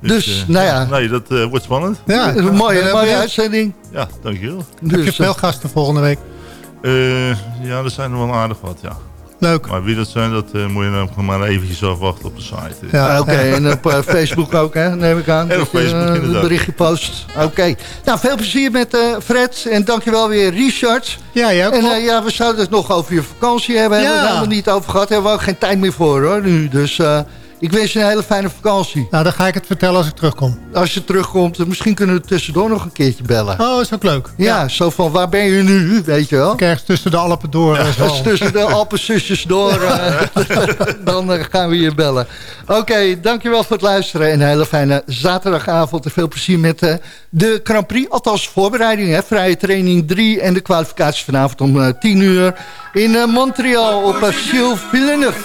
Dus, eh, nou ja. Nee, dat eh, wordt spannend. ja, Dat is een mooie, mooie uitzending. Ja, dankjewel. Heb je Dus, veel eh, gasten volgende week? Eh, ja, er zijn er wel aardig wat, ja. Leuk. Maar wie dat zijn, dat eh, moet je dan maar eventjes afwachten op de site. Ja, Oké, en op <laughs> Facebook ook, hè, neem ik aan. En op dat Facebook, inderdaad. Een berichtje post. Oké. Nou, veel plezier met eh, Fred. En dankjewel weer, Richard. ja jij ook En ja, we zouden het nog over je vakantie hebben. Hebben we Ja. het helemaal niet over gehad. Hebben we ook geen tijd meer voor, hoor, nu. Dus eh, ik wens je een hele fijne vakantie. Nou, dan ga ik het vertellen als ik terugkom. Als je terugkomt, eh, misschien kunnen we tussendoor nog een keertje bellen. Oh, is ook leuk. Ja, zo van, waar ben je nu, weet je wel? Ik ergens tussen de Alpen door. eh, zo. Als <laughs> tussen de Alpenzusjes door, <laughs> eh, dan eh, gaan we je bellen. Oké, dankjewel voor het luisteren en een hele fijne zaterdagavond. En veel plezier met eh, de Grand Prix, althans voorbereiding. Hè? Vrije training 3 en de kwalificaties vanavond om eh 10 uur in eh, Montreal op uh, Gilles Villeneuve.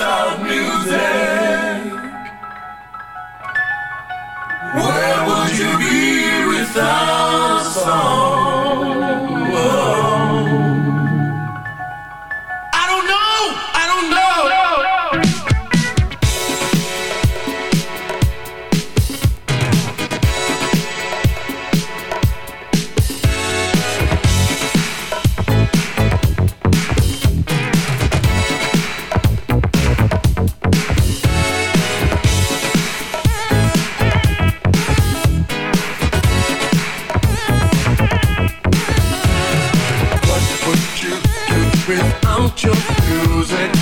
Your music?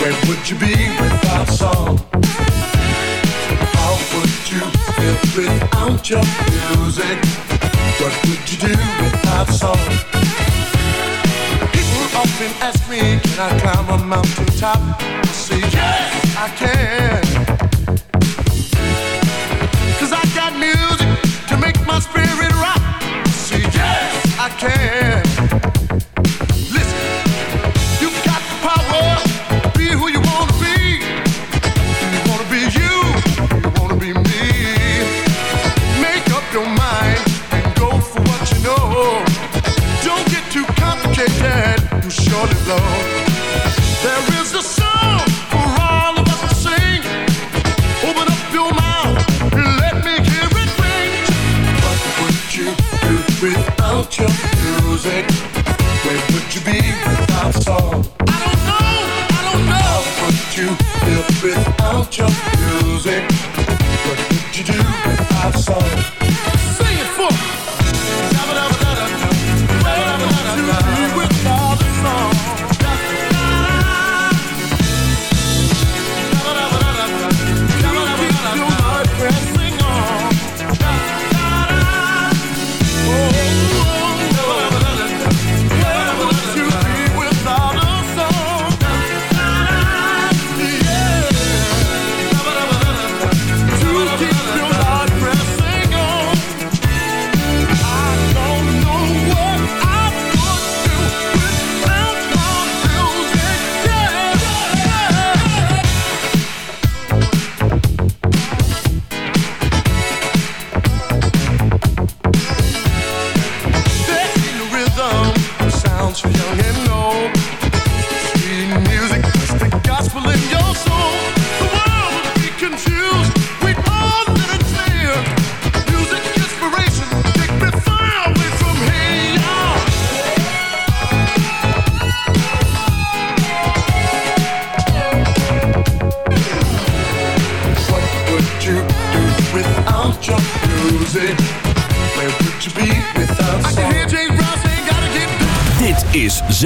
Where would you be without song? How would you feel without your music? What would you do without song? People often ask me, can I climb a mountain top? Say, yes, I can.